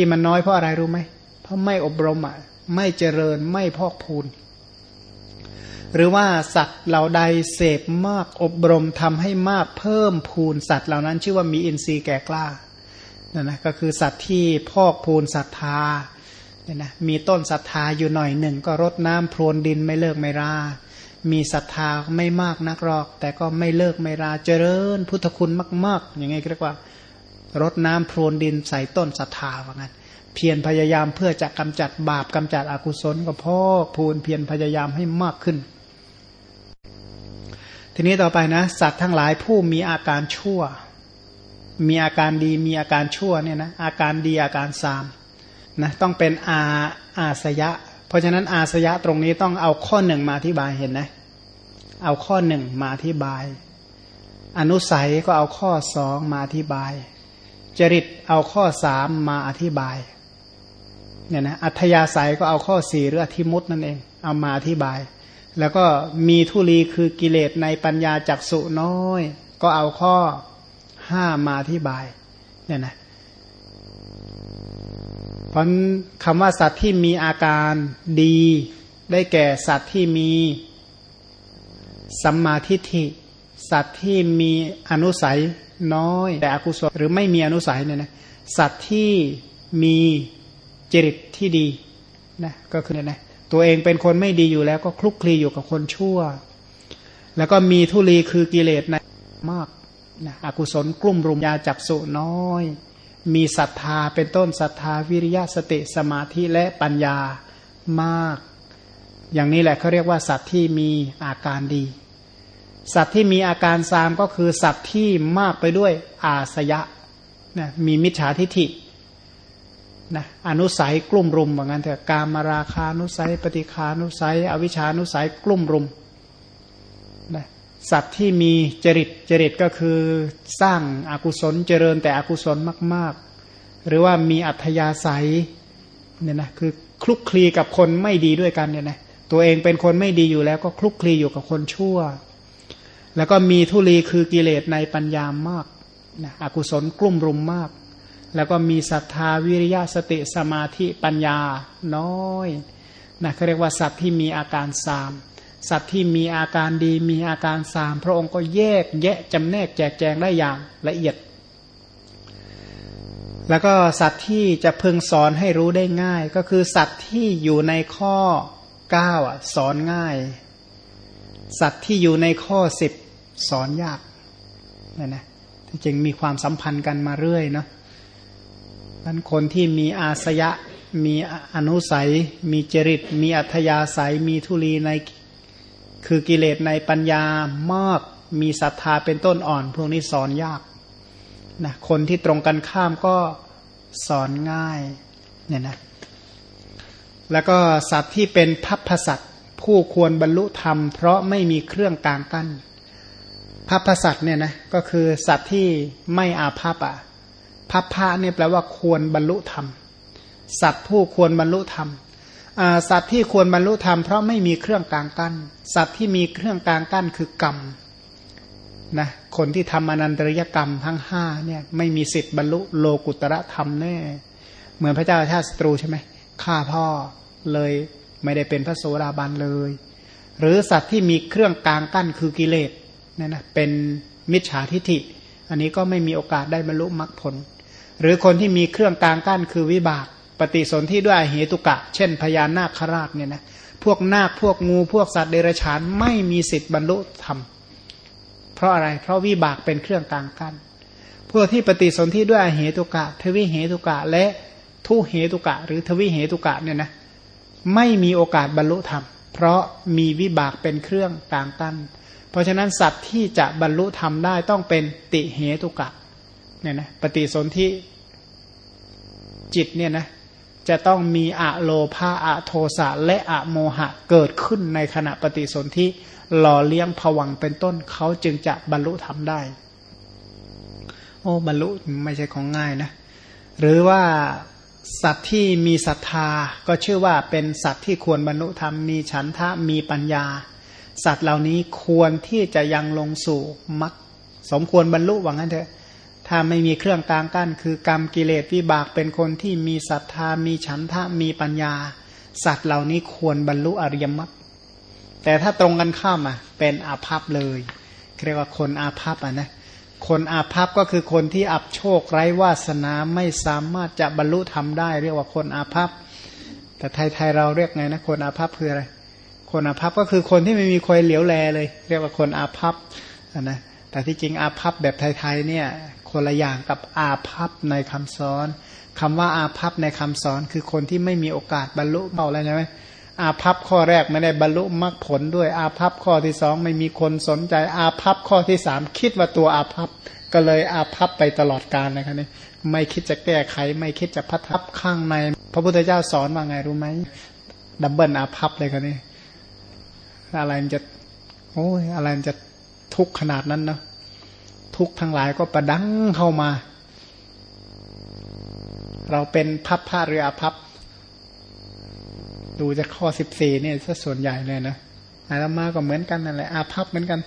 ที่มันน้อยเพราะอะไรรู้ไหมเพราะไม่อบรมอะไม่เจริญไม่พอกพูน หรือว่าสัตว์เหล่าใดเสพมากอบรมทำให้มากเพิ่มพูนสัตว์เหล่านั้น ชื่อว่ามีอินทรีย์แก่กล้านั่นนะก็คือสัตว์ที่พอกพูนศรัทธาเนี่ยนะมีต้นศรัทธาอยู่หน่อยหนึ่ง ก็รดน้ำพรวนดินไม่เลิกไม่รา มีศรัทธาไม่มากนักหรอก แต่ก็ไม่เลิกไม่ราเจริญ พุทธคุณมาก ๆ อย่างไงเรียกว่า รดน้ำพรวนดินใส่ต้นศรัทธาว่างั้นเพียรพยายามเพื่อจะกำจัดบาปกำจัดอกุศลก็พอกพูนเพียรพยายามให้มากขึ้น ทีนี้ต่อไปนะ สัตว์ทั้งหลายผู้มีอาการชั่ว มีอาการดีมีอาการชั่วเนี่ยนะอาการดีอาการสามนะต้องเป็นอาอาสยะ เพราะฉะนั้นอาสยะตรงนี้ต้องเอาข้อหนึ่งมาอธิบายเห็นนะเอาข้อหนึ่งมาอธิบาย อนุสัยก็เอาข้อสองมาอธิบาย จริตเอาข้อสามมาอธิบายเนี่ยนะอัธยาศัยก็เอาข้อสี่หรืออธิมุตนั่นเอง เอามาอธิบาย แล้วก็มีทุลีคือกิเลสในปัญญาจักสุน้อย ก็เอาข้อห้ามาอธิบายเนี่ยนะเพราะคำว่าสัตว์ที่มีอาการดี ได้แก่สัตว์ที่มีสัมมาทิฏฐิ สัตว์ที่มีอนุสัย น้อยแต่อกุศลหรือไม่มีอนุสัยเนี่ยนะสัตว์ที่มีจริตที่ดีนะก็คือเนี่ยนะตัวเองเป็นคนไม่ดีอยู่แล้วก็คลุกคลีอยู่กับคนชั่ว แล้วก็มีทุลีคือกิเลสในมากนะอกุศลกลุ่มรุมยาจักสุน้อย มีศรัทธาเป็นต้นศรัทธาวิริยะสติสมาธิและปัญญามาก อย่างนี้แหละเขาเรียกว่าสัตว์ที่มีอาการดี สัตว์ที่มีอาการสามก็คือสัตว์ที่มากไปด้วยอาสยะนะมีมิจฉาทิฐินะอนุสัยกลุ่มรุมเหมือนกันเถอะการมาราคานุสัย ปฏิคานุสัย อวิชานุสัยกลุ่มรุมนะสัตว์ที่มีจริตจริตก็คือสร้างอากุศลเจริญแต่อกุศลมาก ๆ หรือว่ามีอัธยาศัยเนี่ยนะคือคลุกคลีกับคนไม่ดีด้วยกันเนี่ยนะตัวเองเป็นคนไม่ดีอยู่แล้วก็คลุกคลีอยู่กับคนชั่ว แล้วก็มีทุลีคือกิเลสในปัญญามากนะอกุศลกลุ่มรุมมาก แล้วก็มีศรัทธาวิริยะสติสมาธิปัญญาน้อยนะเขาเรียกว่าสัตว์ที่มีอาการสาม สัตว์ที่มีอาการดีมีอาการสาม พระองค์ก็แยกแยะจำแนกแจกแจงได้อย่างละเอียด แล้วก็สัตว์ที่จะพึงสอนให้รู้ได้ง่าย ก็คือสัตว์ที่อยู่ในข้อ9อะสอนง่าย สัตว์ที่อยู่ในข้อ10 สอนยากนี่นะจริงมีความสัมพันธ์กันมาเรื่อยเนาะนั้นคนที่มีอาสยะ มีอนุสัย มีจริต มีอัธยาศัย มีทุลีใน คือกิเลสในปัญญามาก มีศรัทธาเป็นต้นอ่อน พวกนี้สอนยากนะคนที่ตรงกันข้ามก็สอนง่ายเนี่ยนะแล้วก็สัตว์ที่เป็นพัพพสัตว์ผู้ควรบรรลุธรรม เพราะไม่มีเครื่องกลางกั้น พัพพสัตว์เนี่ยนะก็คือสัตว์ที่ไม่อาภัพอะพัพพะเนี่ยแปลว่าควรบรรลุธรรม สัตว์ผู้ควรบรรลุธรรมสัตว์ที่ควรบรรลุธรรมเพราะไม่มีเครื่องกลางกั้น สัตว์ที่มีเครื่องกลางกั้นคือกรรมนะคนที่ทำอนันตริยกรรมทั้งห้าเนี่ยไม่มีสิทธิ์บรรลุโลกุตระธรรมแน่ เหมือนพระเจ้าชาติศัตรูใช่ไหมฆ่าพ่อเลยไม่ได้เป็นพระโสดาบันเลย หรือสัตว์ที่มีเครื่องกลางกั้นคือกิเลส เนี่ยนะเป็นมิจฉาทิฐิ อันนี้ก็ไม่มีโอกาสได้บรรลุมรรคผล หรือคนที่มีเครื่องกลางกั้นคือวิบาก ปฏิสนธิด้วยเหตุกะ เช่นพญานาคราชเนี่ยนะพวกนาคพวกงูพวกสัตว์เดรัจฉานไม่มีสิทธิ์บรรลุธรรมเพราะอะไรเพราะวิบากเป็นเครื่องกลางกันพวกที่ปฏิสนธิด้วยเหตุกะ ทวิเหตุกะและทุเหตุกะ หรือทวิเหตุกะเนี่ยนะไม่มีโอกาสบรรลุธรรม เพราะมีวิบากเป็นเครื่องกลางกัน เพราะฉะนั้นสัตว์ที่จะบรรลุธรรมได้ต้องเป็นติเหตุกะเนี่ยนะปฏิสนธิจิตเนี่ยนะจะต้องมีอะโลภาอะโทสะและอะโมหะเกิดขึ้นในขณะปฏิสนธิหล่อเลี้ยงผวังเป็นต้นเขาจึงจะบรรลุทำได้ โอ้บรรลุไม่ใช่ของง่ายนะ หรือว่าสัตว์ที่มีศรัทธาก็ชื่อว่าเป็นสัตว์ที่ควรบรรลุธรรมมีฉันทะมีปัญญา สัตว์เหล่านี้ควรที่จะยังลงสู่มรรคสมควรบรรลุว่างั้นเถอะ ถ้าไม่มีเครื่องกลางกั้น คือกรรมกิเลสวิบากเป็นคนที่มีศรัทธามีฉันทะมีปัญญา สัตว์เหล่านี้ควรบรรลุอริยมรรคแต่ถ้าตรงกันข้ามอะเป็นอาภัพเลยเรียกว่าคนอาภัพอะนะคนอาภัพก็คือคนที่อับโชคไร้วาสนาไม่สามารถจะบรรลุทำได้ เรียกว่าคนอาภัพแต่ไทยๆเราเรียกไงนะคนอาภัพคืออะไร คนอาภัพก็คือคนที่ไม่มีคอยเหลียวแลเลย เรียกว่าคนอาภัพนะแต่ที่จริงอาภัพแบบไทยๆเนี่ยคนละอย่างกับอาภัพในคำสอนคำว่าอาภัพในคำสอน คือคนที่ไม่มีโอกาสบรรลุเบาแล้วใช่ไหมอาภัพข้อแรกไม่ได้บรรลุมรรคผลด้วยอาภัพข้อที่สองไม่มีคนสนใจอาภัพข้อที่สามคิดว่าตัวอาภัพก็เลยอาภัพไปตลอดกาลนะครับนี่ไม่คิดจะแก้ไข ไม่คิดจะพัฒนาข้างใน พระพุทธเจ้าสอนว่าไงรู้ไหมดับเบิลอาภัพเลยครับนี่ อะไรมันจะโอ้ยอะไรมันจะทุกข์ขนาดนั้นเนาะทุกข์ทั้งหลายก็ประดังเข้ามา เราเป็นพับผ้าเรือพับ ดูจะข้อสิบสี่เนี่ยซะส่วนใหญ่เลยนะอาตมาก็เหมือนกันนั่นแหละอาพับเหมือนกัน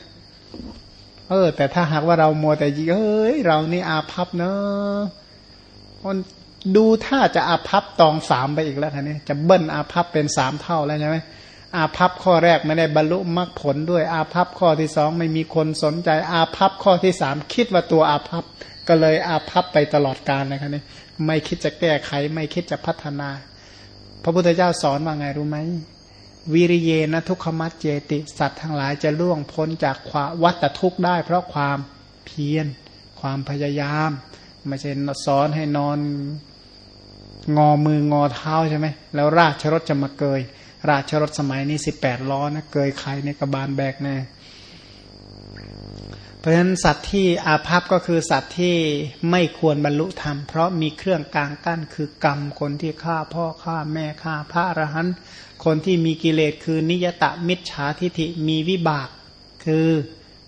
เออ แต่ถ้าหากว่าเราโมแต่ยิเฮ้ยเรานี่อาพับเนอะมันดูถ้าจะอาพับตองสามไปอีกแล้วท่านี้จะเบิ้ลอาพับเป็นสามเท่าแล้วใช่ไหม อาภัพข้อแรกไม่ได้บรรลุมรรคผลด้วย อาภัพข้อที่สองไม่มีคนสนใจ อาภัพข้อที่สามคิดว่าตัวอาภัพก็เลยอาภัพไปตลอดกาลนะครับนี่ไม่คิดจะแก้ไข ไม่คิดจะพัฒนา พระพุทธเจ้าสอนว่าไงรู้ไหมวิริเยนะทุกขมัดเจติ สัตว์ทั้งหลายจะล่วงพ้นจากความวัฏทุกข์ได้ เพราะความเพียรความพยายาม ไม่ใช่สอนให้นอนงอมืองอเท้าใช่ไหมแล้วราชรถจะมาเกย ราชรถสมัยนี้สิบแปดล้อนะเกยไข่ในกระบาลแบกแน่เพราะฉะนั้นสัตว์ที่อาภัพก็คือสัตว์ที่ไม่ควรบรรลุธรรม เพราะมีเครื่องกลางกั้นคือกรรมคนที่ฆ่าพ่อฆ่าแม่ฆ่าพระอรหันต์คนที่มีกิเลสคือนิยตะมิจฉาทิฐิมีวิบาก คือ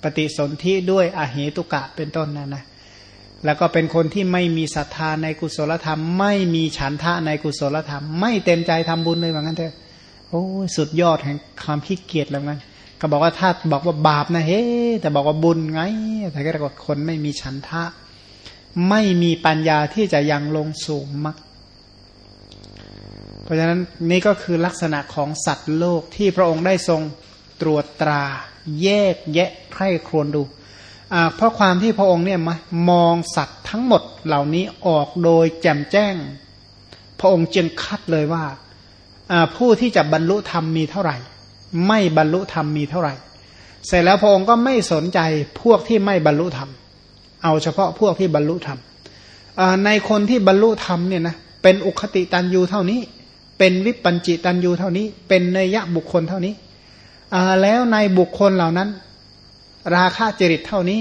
ปฏิสนธิด้วยอเหตุกะเป็นต้นนะนะแล้วก็เป็นคนที่ไม่มีศรัทธาในกุศลธรรม ไม่มีฉันทะในกุศลธรรม ไม่เต็มใจทำบุญเลยเหมือนกันเถอะ โอ้สุดยอดแห่งความขี้เกียจแล้วงั้นก็บอกว่าถ้าบอกว่าบาปนะเฮ้แต่บอกว่าบุญไงแต่ก็เรียกว่าคนไม่มีฉันทะ ไม่มีปัญญาที่จะยังลงสูงมักเพราะฉะนั้นนี่ก็คือลักษณะของสัตว์โลกที่พระองค์ได้ทรงตรวจตรา แยกแยะไข้ครวนดูเพราะความที่พระองค์เนี่ยมองสัตว์ทั้งหมดเหล่านี้ออกโดยแจ่มแจ้ง พระองค์จึงคัดเลยว่า ผู้ที่จะบรรลุธรรมมีเท่าไหร่ ไม่บรรลุธรรมมีเท่าไหร่ เสร็จแล้วพระองค์ก็ไม่สนใจพวกที่ไม่บรรลุธรรม เอาเฉพาะพวกที่บรรลุธรรมในคนที่บรรลุธรรมเนี่ยนะเป็นอุคติตันยูเท่านี้ เป็นวิปัญจิตันยูเท่านี้ เป็นเนยยะบุคคลเท่านี้แล้วในบุคคลเหล่านั้น ราคะจริตเท่านี้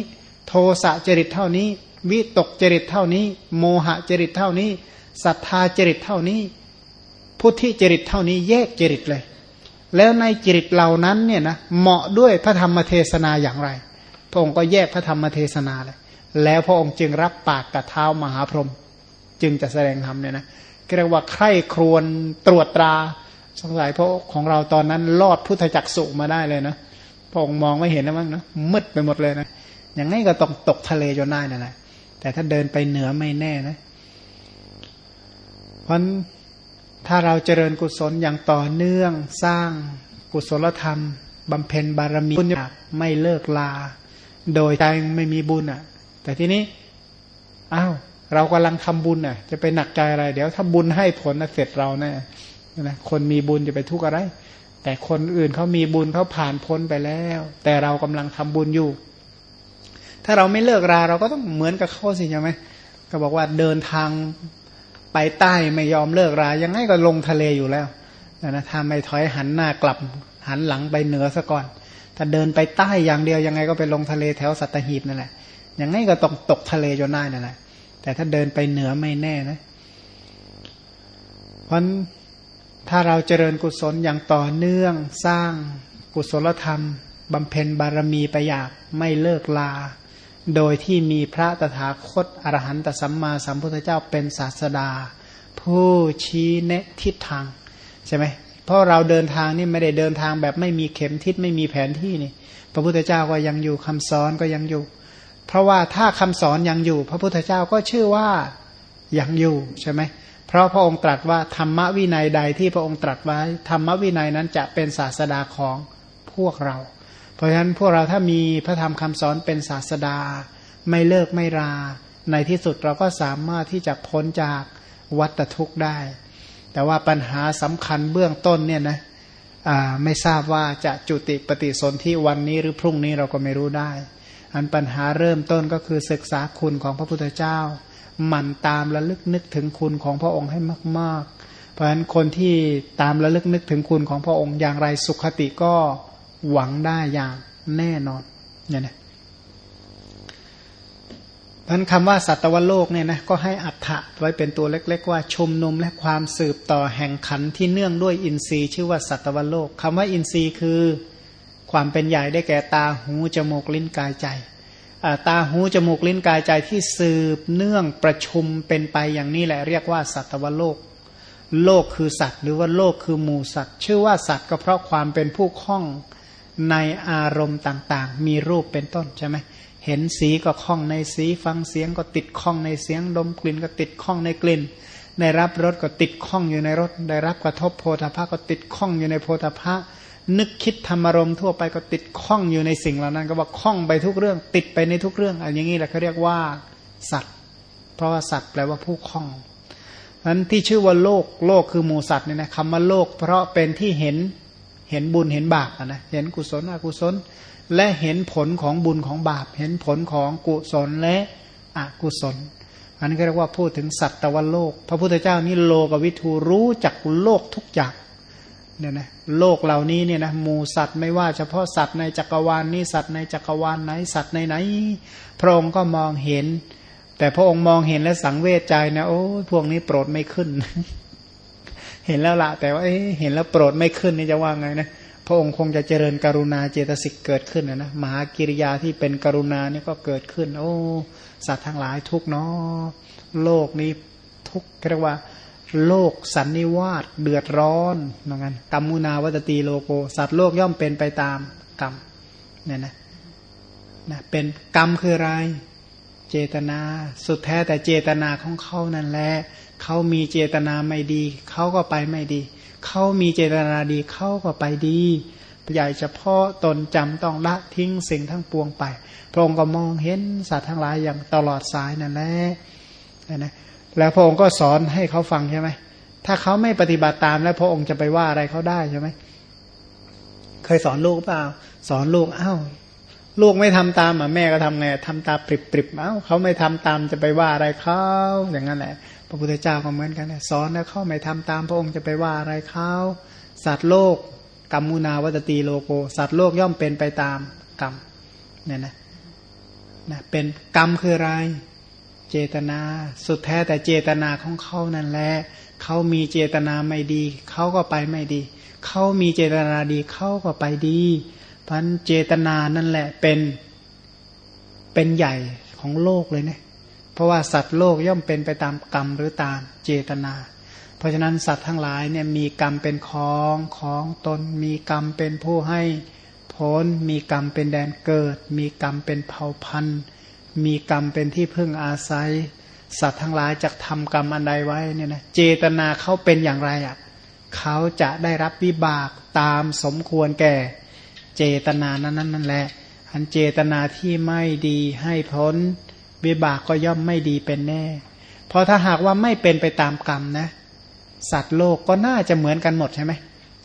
โทสะจริตเท่านี้ วิตกจริตเท่านี้ โมหะจริตเท่านี้ศรัทธาจริตเท่านี้ พุทธิจริตเท่านี้แยกจริตเลย แล้วในจริตเหล่านั้นเนี่ยนะเหมาะด้วยพระธรรมเทศนาอย่างไร พระองค์ก็แยกพระธรรมเทศนาเลย แล้วพระองค์จึงรับปากกับเท้ามหาพรหมจึงจะแสดงธรรมเนี่ยนะเรียกว่าใคร่ครวญตรวจตราสงสัยพระของเราตอนนั้นลอดพุทธจักสุมาได้เลยนะพระองค์มองไม่เห็นนะมั้งนะมืดไปหมดเลยนะอย่างนี้ก็ต้องตกทะเลจนได้นั่นแหละแต่ถ้าเดินไปเหนือไม่แน่นะเพราะ ถ้าเราเจริญกุศลอย่างต่อเนื่องสร้างกุศลธรรมบำเพ็ญบารมีบุญไม่เลิกลา โดยใจไม่มีบุญอะ แต่ทีนี้อ้าวเรากำลังทำบุญอะ จะไปหนักใจอะไร เดี๋ยวถ้าบุญให้ผลเสร็จเราแน่นะคนมีบุญจะไปทุกข์อะไร แต่คนอื่นเขามีบุญเขาผ่านพ้นไปแล้ว แต่เรากำลังทำบุญอยู่ ถ้าเราไม่เลิกราเราก็ต้องเหมือนกับเขาสิใช่ไหมก็บอกว่าเดินทาง ไปใต้ไม่ยอมเลิกรา ยังไงก็ลงทะเลอยู่แล้วนะถ้าไม่ถอยหันหน้ากลับหันหลังไปเหนือซะก่อน ถ้าเดินไปใต้อย่างเดียวยังไงก็ไปลงทะเลแถวสัตหีบนั่นแหละ ยังไงก็ต้องตกทะเลจนได้นั่นแหละ แต่ถ้าเดินไปเหนือไม่แน่นะ เพราะถ้าเราเจริญกุศลอย่างต่อเนื่องสร้างกุศลธรรมบำเพ็ญบารมีไปอยากไม่เลิกลา โดยที่มีพระตถาคตอรหันตสัมมาสัมพุทธเจ้าเป็นศาสดา ผู้ชี้แนะทิศทางใช่ไหมเพราะเราเดินทางนี่ไม่ได้เดินทางแบบไม่มีเข็มทิศไม่มีแผนที่นี่ พระพุทธเจ้าก็ยังอยู่คำสอนก็ยังอยู่ เพราะว่าถ้าคำสอนยังอยู่ พระพุทธเจ้าก็ชื่อว่ายังอยู่ใช่ไหมเพราะพระองค์ตรัสว่าธรรมวินัยใดที่พระองค์ตรัสไว้ธรรมวินัยนั้นจะเป็นศาสดาของพวกเรา ราะฉะนั้นพวกเราถ้ามีพระธรรมคำสอนเป็นศาสดา ไม่เลิกไม่รา ในที่สุดเราก็สามารถที่จะพ้นจากวัฏทุกข์ได้ แต่ว่าปัญหาสำคัญเบื้องต้นเนี่ยนะไม่ทราบว่าจะจุติปฏิสนธิวันนี้หรือพรุ่งนี้เราก็ไม่รู้ได้ อันปัญหาเริ่มต้นก็คือศึกษาคุณของพระพุทธเจ้า หมั่นตามระลึกนึกถึงคุณของพระองค์ให้มาก ๆ เพราะฉะนั้นคนที่ตามระลึกนึกถึงคุณของพระองค์อย่างไรสุขติก็ หวังได้อย่างแน่นอนเนี่ยนะพันคำว่าสัตวโลกเนี่ยนะก็ให้อัฏฐะไว้เป็นตัวเล็ก ๆ ว่าชมนมและความสืบต่อแห่งขันที่เนื่องด้วยอินทรีย์ ชื่อว่าสัตวโลกคำว่าอินทรีย์คือความเป็นใหญ่ได้แก่ตาหูจมูกลิ้นกายใจตาหูจมูกลิ้นกายใจที่สืบเนื่องประชุมเป็นไปอย่างนี้แหละเรียกว่าสัตวโลก โลกคือสัตว์ หรือว่าโลกคือหมู่สัตว์ ชื่อว่าสัตว์ก็เพราะความเป็นผู้คล้อง ในอารมณ์ต่างๆ มีรูปเป็นต้นใช่ไหมเห็นสีก็คล้องในสีฟังเสียงก็ติดคล้องในเสียงดมกลิ่นก็ติดคล้องในกลิ่นได้รับรสก็ติดคล้องอยู่ในรสได้รับกระทบโพธาภะก็ติดคล้องอยู่ในโพธาภะนึกคิดธรรมารมทั่วไปก็ติดข้องอยู่ในสิ่งเหล่านั้น ก็ว่าข้องไปทุกเรื่อง ติดไปในทุกเรื่องอันอย่างนี้แหละเขาเรียกว่าสัตว์ เพราะว่าสัตว์แปลว่าผู้ข้องนั้นที่ชื่อว่าโลกโลกคือหมูสัตว์เนี่ยนะคำว่าโลก เพราะเป็นที่เห็น เห็นบุญเห็นบาปนะเห็นกุศลอกุศล และเห็นผลของบุญของบาป เห็นผลของกุศลและอกุศล อันนี้เรียกว่าพูดถึงสัตว์วันโลก พระพุทธเจ้านี่โลกวิทูรู้จักโลกทุกอย่างเนี่ยนะโลกเหล่านี้เนี่ยนะหมูสัตว์ไม่ว่าเฉพาะสัตว์ในจักรวาลนี้สัตว์ในจักรวาลไหนสัตว์ในไหน พระองค์ก็มองเห็น แต่พระองค์มองเห็นและสังเวชใจนะโอ้พวกนี้โปรดไม่ขึ้น เห็นแล้วละแต่ว่าเห็นแล้วโปรดไม่ขึ้นนี่จะว่าไงนะพระองค์คงจะเจริญกรุณาเจตสิกเกิดขึ้นนะนะมหากิริยาที่เป็นกรุณานี่ก็เกิดขึ้น โอ้สัตว์ทั้งหลายทุกเนาะโลกนี้ทุกเรียกว่า โลกสันนิวาสเดือดร้อนเหมือนกันกรรมุนาวัตตีโลโก สัตว์โลกย่อมเป็นไปตามกรรมเนี่ยนะนะเป็นกรรมคืออะไร เจตนา สุดแท้แต่เจตนาของเขานั่นแหละ เขามีเจตนาไม่ดี เขาก็ไปไม่ดี เขามีเจตนาดี เขาก็ไปดีใหญ่เฉพาะตนจำต้องละทิ้งสิ่งทั้งปวงไป พระองค์ก็มองเห็นสัตว์ทั้งหลายอย่างตลอดสายนั่นแหละนะแล้วพระองค์ก็สอนให้เขาฟังใช่ไหม ถ้าเขาไม่ปฏิบัติตามแล้วพระองค์จะไปว่าอะไรเขาได้ใช่ไหม เคยสอนลูกเปล่า สอนลูกอ้าวลูกไม่ทำตามอะแม่ก็ทำไงทำตาปริบปริบเอ้าเขาไม่ทำตามจะไปว่าอะไรเขาอย่างนั้นแหละ ระพุทธเจ้าก็เหมือนกันสอนแล้วเข้าไม่ทำตามพระองค์จะไปว่าอะไรเขาสัตว์โลกกรรมุนาวัตตีโลโก สัตว์โลกย่อมเป็นไปตามกรรมเนี่ยนะนะเป็นกรรมคืออะไร เจตนา สุดแท้แต่เจตนาของเขานั่นแหละเขามีเจตนาไม่ดีเขาก็ไปไม่ดีเขามีเจตนาดีเขาก็ไปดีพันเจตนานั่นแหละเป็นเป็นใหญ่ของโลกเลยเนะ เพราะว่าสัตว์โลกย่อมเป็นไปตามกรรมหรือตามเจตนา เพราะฉะนั้นสัตว์ทั้งหลายเนี่ยมีกรรมเป็นของของตน มีกรรมเป็นผู้ให้ผลมีกรรมเป็นแดนเกิด มีกรรมเป็นเผ่าพันธุ์ มีกรรมเป็นที่พึ่งอาศัย สัตว์ทั้งหลายจะทำกรรมอันใดไว้เนี่ยนะเจตนาเขาเป็นอย่างไรอะเขาจะได้รับวิบากตามสมควรแก่ เจตนานั้นนั่นนั่นแหละอันเจตนาที่ไม่ดีให้พ้น วิบากก็ย่อมไม่ดีเป็นแน่ เพราะถ้าหากว่าไม่เป็นไปตามกรรมนะ สัตว์โลกก็น่าจะเหมือนกันหมดใช่ไหม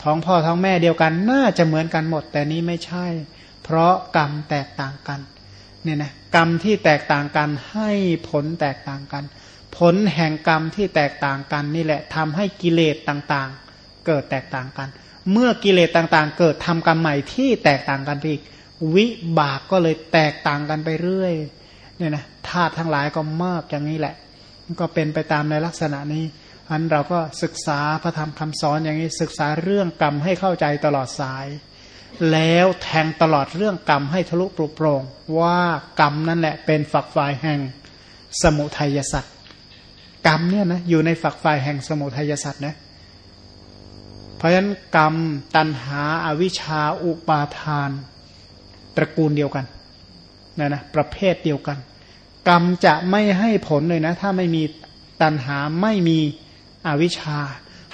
ท้องพ่อท้องแม่เดียวกันน่าจะเหมือนกันหมด แต่นี้ไม่ใช่ เพราะกรรมแตกต่างกันเนี่ยนะกรรมที่แตกต่างกันให้ผลแตกต่างกัน ผลแห่งกรรมที่แตกต่างกันนี่แหละทำให้กิเลสต่างๆ เกิดแตกต่างกัน เมื่อกิเลสต่างๆ เกิดทำกรรมใหม่ที่แตกต่างกันอีก วิบากก็เลยแตกต่างกันไปเรื่อย เนี่ยนะธาตุทั้งหลายก็มากอย่างนี้แหละ ก็เป็นไปตามในลักษณะนี้อันเราก็ศึกษาพระธรรมคำสอนอย่างนี้ศึกษาเรื่องกรรมให้เข้าใจตลอดสาย แล้วแทงตลอดเรื่องกรรมให้ทะลุปลุกโปร่งว่ากรรมนั่นแหละเป็นฝักฝ่ายแห่งสมุทัยสัตว์กรรมเนี่ยนะอยู่ในฝักฝ่ายแห่งสมุทัยสัตว์นะเพราะฉะนั้นกรรมตัณหาอาวิชชาอุปาทาน ตระกูลเดียวกัน นะนะประเภทเดียวกัน กรรมจะไม่ให้ผลเลยนะ ถ้าไม่มีตัณหาไม่มีอวิชชา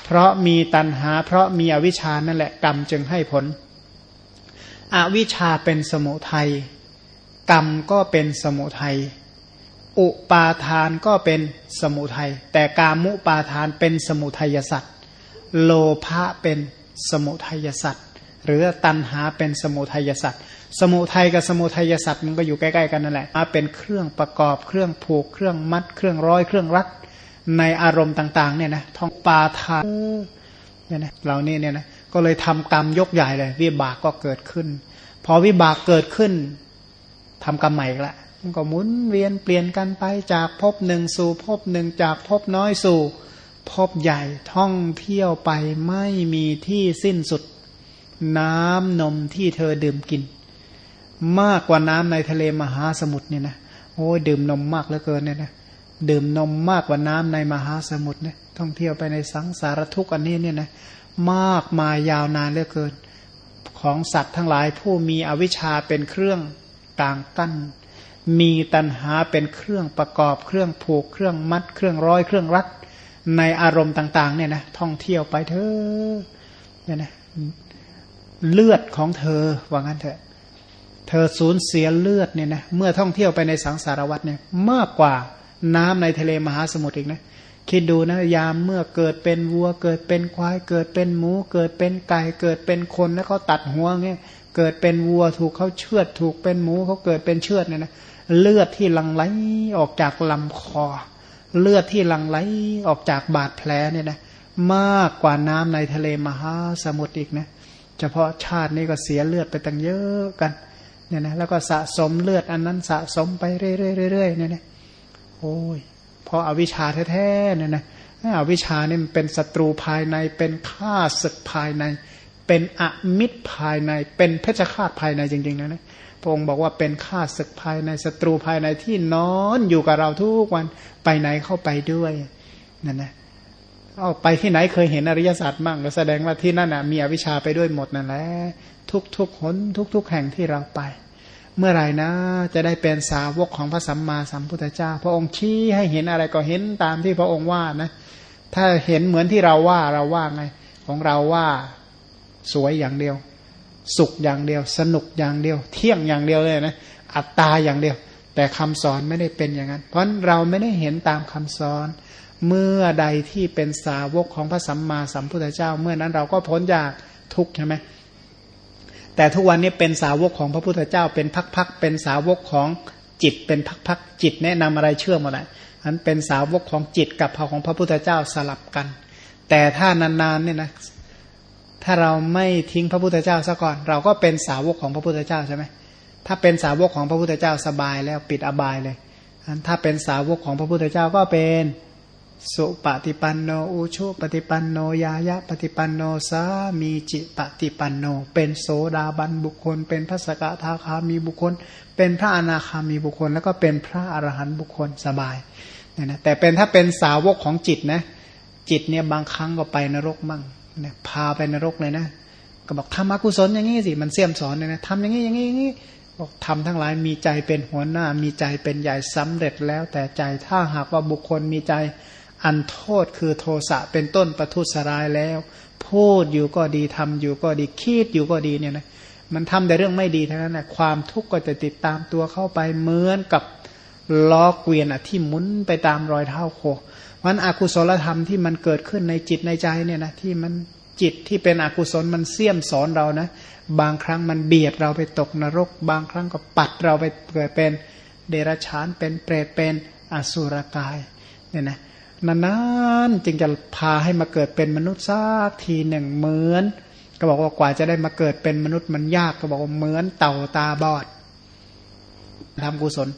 เพราะมีตัณหา เพราะมีอวิชชานั่นแหละกรรมจึงให้ผล อวิชชาเป็นสมุทัยกรรมก็เป็นสมุทัยอุปาทานก็เป็นสมุทัยแต่กามุปาทานเป็นสมุทัยสัตว์โลภะเป็นสมุทัยสัตว์ หรือตัณหาเป็นสมุทัยสัตว์สมุทัยกับสมุทัยสัตว์มันก็อยู่ใกล้ๆกันนั่นแหละมาเป็นเครื่องประกอบเครื่องผูกเครื่องมัด เครื่องร้อยเครื่องรัดในอารมณ์ต่างๆเนี่ยนะท้องปาทานเนี่ยนะเรานี่เนี่ยนะก็เลยทำกรรมยกใหญ่เลย วิบากก็เกิดขึ้น พอวิบากเกิดขึ้นทำกรรมใหม่ละมันก็หมุนเวียนเปลี่ยนกันไปจากภพหนึ่งสู่ภพหนึ่งจากภพน้อยสู่ภพใหญ่ท่องเที่ยวไปไม่มีที่สิ้นสุด น้ำนมที่เธอดื่มกิน มากกว่าน้ำในทะเลมหาสมุทรเนี่ยนะโอ้ยดื่มนมมากเหลือเกินเนี่ยนะดื่มนมมากกว่าน้ำในมหาสมุทรเนี่ยท่องเที่ยวไปในสังสารทุกข์อันนี้เนี่ยนะมากมายยาวนานเหลือเกิน ของสัตว์ทั้งหลายผู้มีอวิชชาเป็นเครื่องกลางกั้น มีตัณหาเป็นเครื่องประกอบเครื่องผูกเครื่องมัด เครื่องร้อยเครื่องรัดในอารมณ์ต่าง ๆ เนี่ยนะท่องเที่ยวไปเธอเนี่ยนะ เลือดของเธอว่างั้นเถอะ เธอสูญเสียเลือดเนี่ยนะเมื่อท่องเที่ยวไปในสังสารวัฏเนี่ยมากกว่าน้ำในทะเลมหาสมุทรอีกนะ คิดดูนะยามเมื่อเกิดเป็นวัว เกิดเป็นควาย เกิดเป็นหมู เกิดเป็นไก่ เกิดเป็นคนแล้วเขาตัดหัวเนี่ยเกิดเป็นวัวถูกเขาเชือดถูกเป็นหมูเขาเกิดเป็นเชือดเนี่ยนะเลือดที่ลังไหลออกจากลำคอ เลือดที่ลังไหลออกจากบาดแผลเนี่ยนะมากกว่าน้ำในทะเลมหาสมุทรอีกนะเฉพาะชาตินี้ก็เสียเลือดไปตั้งเยอะกันเนี่ยนะแล้วก็สะสมเลือดอันนั้นสะสมไปเรื่อยๆเนี่ยนะโอ้ยพราะอวิชชาแท้ๆเนี่ยนะอวิชชานี่มันเป็นศัตรูภายในเป็นข้าศึกภายใน เป็นอมิตรภายใน เป็นเพชฌฆาตภายในจริงๆนะนะพระองค์บอกว่าเป็นข้าศึกภายในศัตรูภายในที่นอนอยู่กับเราทุกวันไปไหนเข้าไปด้วยนั่นนะ เอาไปที่ไหนเคยเห็นอริยศาสตร์มั่งก็แสดงว่าที่นั่นนะมีอวิชชาไปด้วยหมดนั่นแหละทุกทุกหนทุกทุกแห่งที่เราไป เมื่อไหร่นะ จะได้เป็นสาวกของพระสัมมาสัมพุทธเจ้า พระองค์ชี้ให้เห็นอะไรก็เห็นตามที่พระองค์ว่านะ ถ้าเห็นเหมือนที่เราว่าเราว่าไง ของเราว่าสวยอย่างเดียว สุขอย่างเดียว สนุกอย่างเดียว เที่ยงอย่างเดียวเลยนะอัตตาอย่างเดียว แต่คำสอนไม่ได้เป็นอย่างนั้น เพราะเราไม่ได้เห็นตามคำสอน เมื่อใดที่เป็นสาวกของพระสัมมาสัมพุทธเจ้า เมื่อนั้นเราก็พ้นจากทุกข์ใช่ไหมแต่ทุกวันนี้เป็นสาวกของพระพุทธเจ้า เป็นพักๆเป็นสาวกของจิต เป็นพักๆจิตแนะนำอะไรเชื่อหมดเลยอันเป็นสาวกของจิตกับของพระพุทธเจ้าสลับกัน แต่ถ้านานๆเนี่ยนะถ้าเราไม่ทิ้งพระพุทธเจ้าซะก่อน เราก็เป็นสาวกของพระพุทธเจ้าใช่ไหมถ้าเป็นสาวกของพระพุทธเจ้าสบายแล้วปิดอบายเลยถ้าเป็นสาวกของพระพุทธเจ้าก็เป็น สุปฏิปันโนอุชุปฏิปันโนยายะปฏิปันโนสามีจิปฏิปันโน เป็นโสดาบันบุคคล เป็นพระสกทาคามีบุคคล เป็นพระอนาคามีบุคคล แล้วก็เป็นพระอรหันต์บุคคลสบายเนี่ยนะแต่เป็นถ้าเป็นสาวกของจิตนะ จิตเนี่ยบางครั้งก็ไปนรกมั่งเนี่ยพาไปนรกเลยนะก็บอกทำอกุศลอย่างนี้สิมันเสี่ยมสอนเลยนะทำอย่างนี้อย่างนี้อย่างนี้บอกทำทั้งหลายมีใจเป็นหัวหน้า มีใจเป็นใหญ่สำเร็จแล้ว แต่ใจถ้าหากว่าบุคคลมีใจ อันโทษคือโทสะเป็นต้นประทุษร้ายแล้ว พูดอยู่ก็ดีทำอยู่ก็ดีคิดอยู่ก็ดีเนี่ยนะมันทำแต่เรื่องไม่ดีเทั้งนั้นนะความทุกข์ก็จะติดตามตัวเข้าไปเหมือนกับล้อเกวียนอะที่หมุนไปตามรอยเท้าโคมันอกุศลธรรมที่มันเกิดขึ้นในจิตในใจเนี่ยนะที่มันจิตที่เป็นอกุศลมันเสี่ยมสอนเรานะ บางครั้งมันเบียดเราไปตกนรก บางครั้งก็ปัดเราไปเกิดเป็นเดรัจฉานเป็นเปรตเป็นอสุรกายเนี่ยนะ นานๆจึงจะพาให้มาเกิดเป็นมนุษย์สักทีหนึ่งเหมือน ก็บอกว่ากว่าจะได้มาเกิดเป็นมนุษย์มันยากก็บอกว่าเหมือนเต่าตาบอดทำกุศล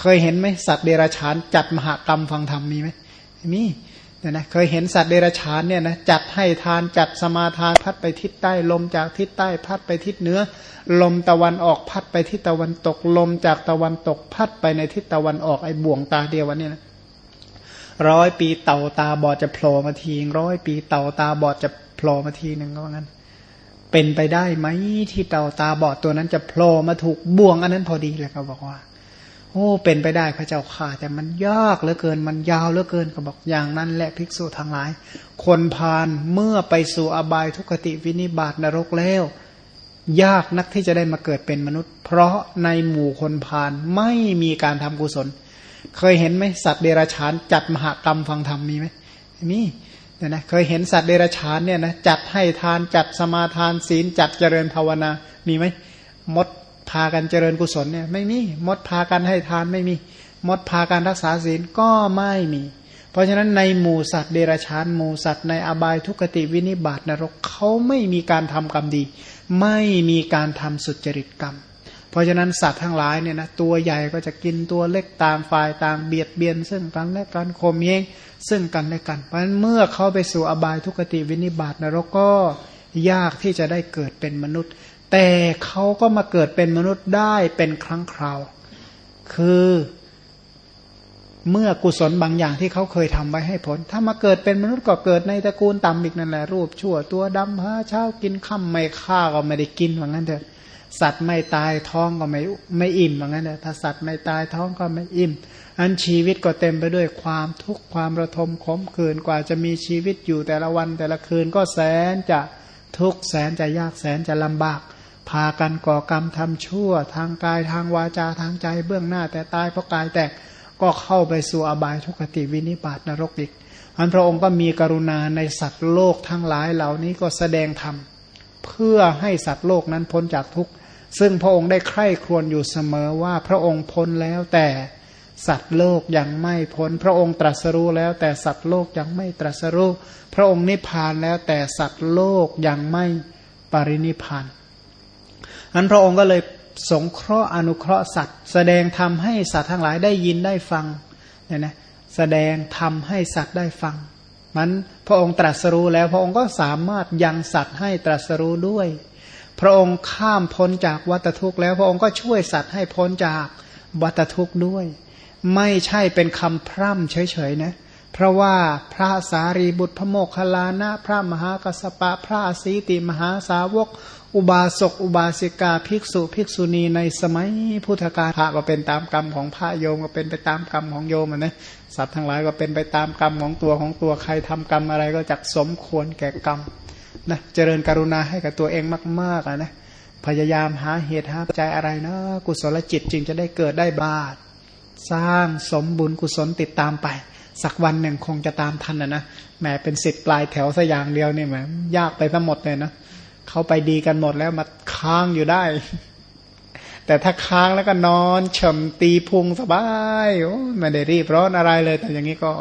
เคยเห็นไหมสัตว์เดรัจฉานจัดมหากรรมฟังธรรมมีไหมมีเนี่ยนะเคยเห็นสัตว์เดรัจฉานเนี่ยนะจัดให้ทานจัดสมาทานพัดไปทิศใต้ลมจากทิศใต้พัดไปทิศเหนือลมตะวันออกพัดไปทิศตะวันตกลมจากตะวันตกพัดไปในทิศตะวันออกไอ้บ่วงตาเดียววันนี้นะ ร้อยปีเต่าตาบอดจะโผล่มาทีร้อยปีเต่าตาบอดจะโผล่มาทีหนึ่งก็งั้น เป็นไปได้ไหมที่เต่าตาบอดตัวนั้นจะโผล่มาถูกบ่วงอันนั้นพอดีเลยเขาบอกว่า โอ้เป็นไปได้พระเจ้าค่ะ แต่มันยากเหลือเกินมันยาวเหลือเกินเขาบอกอย่างนั้นแหละภิกษุทั้งหลาย คนพานเมื่อไปสู่อบายทุกติวินิบาตนรกแล้วยากนักที่จะได้มาเกิดเป็นมนุษย์ เพราะในหมู่คนพานไม่มีการทำกุศล เคยเห็นไหมสัตว์เดรัจฉาน จัดมหากรรมฟังธรรมมีไหมมีเนี่ยนะเคยเห็นสัตว์เดรัจฉานเนี่ยนะจัดให้ทานจัดสมาทานศีลจัดเจริญภาวนา มีไหมมดพากันเจริญกุศลเนี่ยไม่มีมดพากันให้ทานไม่มีมดพากันรักษาศีลก็ไม่มี เพราะฉะนั้นในหมู่สัตว์เดรัจฉานหมู่สัตว์ในอบายทุกติวินิบาตนรกเขาไม่มีการทำกรรมดี ไม่มีการทำสุจริตกรรม เพราะฉะนั้นสัตว์ทั้งหลายเนี่ยนะตัวใหญ่ก็จะกินตัวเล็กต่างฝ่ายต่างเบียดเบียน ซึ่งกันและกันข่มเองซึ่งกันและกัน เพราะฉะนั้นเมื่อเขาไปสู่อบายทุกติวินิบาตนรกก็ยากที่จะได้เกิดเป็นมนุษย์ แต่เขาก็มาเกิดเป็นมนุษย์ได้เป็นครั้งคราว คือเมื่อกุศลบางอย่างที่เขาเคยทำไว้ให้ผล ถ้ามาเกิดเป็นมนุษย์ก็เกิดในตระกูลต่ำอีกนั่นแหละรูปชั่วตัวดำหาเช้ากินค่ำไม่ฆ่าก็ไม่ได้กินว่างั้นเถอะ สัตว์ไม่ตายท้องก็ไม่ไม่อิ่มว่างนั้นเถอะถ้าสัตว์ไม่ตายท้องก็ไม่อิ่ม อันชีวิตก็เต็มไปด้วยความทุกข์ความระทมขมขื่นกว่าจะมีชีวิตอยู่แต่ละวันแต่ละคืนก็แสนจะทุกข์แสนจะยากแสนจะลำบาก พากันก่อกรรมทำชั่ว ทางกายทางวาจาทางใจเบื้องหน้า แต่ตายเพราะกายแตกก็เข้าไปสู่อบายทุกขติวินิบาตนรกอีกอันพระองค์ก็มีกรุณาในสัตว์โลกทั้งหลายเหล่านี้ก็แสดงธรรม เพื่อให้สัตว์โลกนั้นพ้นจากทุกข์ ซึ่งพระองค์ได้ใคร่ครวญอยู่เสมอว่าพระองค์พ้นแล้วแต่สัตว์โลกยังไม่พ้น พระองค์ตรัสรู้แล้วแต่สัตว์โลกยังไม่ตรัสรู้ พระองค์นิพพานแล้วแต่สัตว์โลกยังไม่ปรินิพพานอันพระองค์ก็เลยสงเคราะห์อนุเคราะห์สัตว์ แสดงทำให้สัตว์ทั้งหลายได้ยินได้ฟังเนี่ยนะแสดงทำให้สัตว์ได้ฟัง มันพระองค์ตรัสรู้แล้วพระองค์ก็สามารถยังสัตว์ให้ตรัสรู้ด้วย พระองค์ข้ามพ้นจากวัฏทุกข์แล้วพระองค์ก็ช่วยสัตว์ให้พ้นจากวัฏทุกข์ด้วย ไม่ใช่เป็นคำพร่ำเฉยๆนะเพราะว่าพระสารีบุตรพระโมคคัลลานะ พระมหากัสปะ พระอสีติมหาสาวก อุบาสก อุบาสิกา ภิกษุ ภิกษุณีในสมัยพุทธกาลพระก็เป็นตามกรรมของพระโยมก็เป็นไปตามกรรมของโยมนะสัตว์ทั้งหลายก็เป็นไปตามกรรมของตัวของตัวใครทำกรรมอะไรก็จักสมควรแก่กรรมนะเจริญกรุณาให้กับตัวเองมากๆนะพยายามหาเหตุหาใจอะไรนะกุศลจิตจึงจะได้เกิดได้บาตสร้างสมบุญกุศลติดตามไป สักวันหนึ่งคงจะตามทันนะนะแหมเป็นสิทธิ์ปลายแถวสัอย่างเดียวเนี่ยแหมยากไปทั้งหมดเลยนะเขาไปดีกันหมดแล้วมาค้างอยู่ได้ แต่ถ้าค้างแล้วก็นอนเฉมตีพุงสบายโอ้ไม่ได้รีบร้อนอะไรเลย แต่อย่างนี้ก็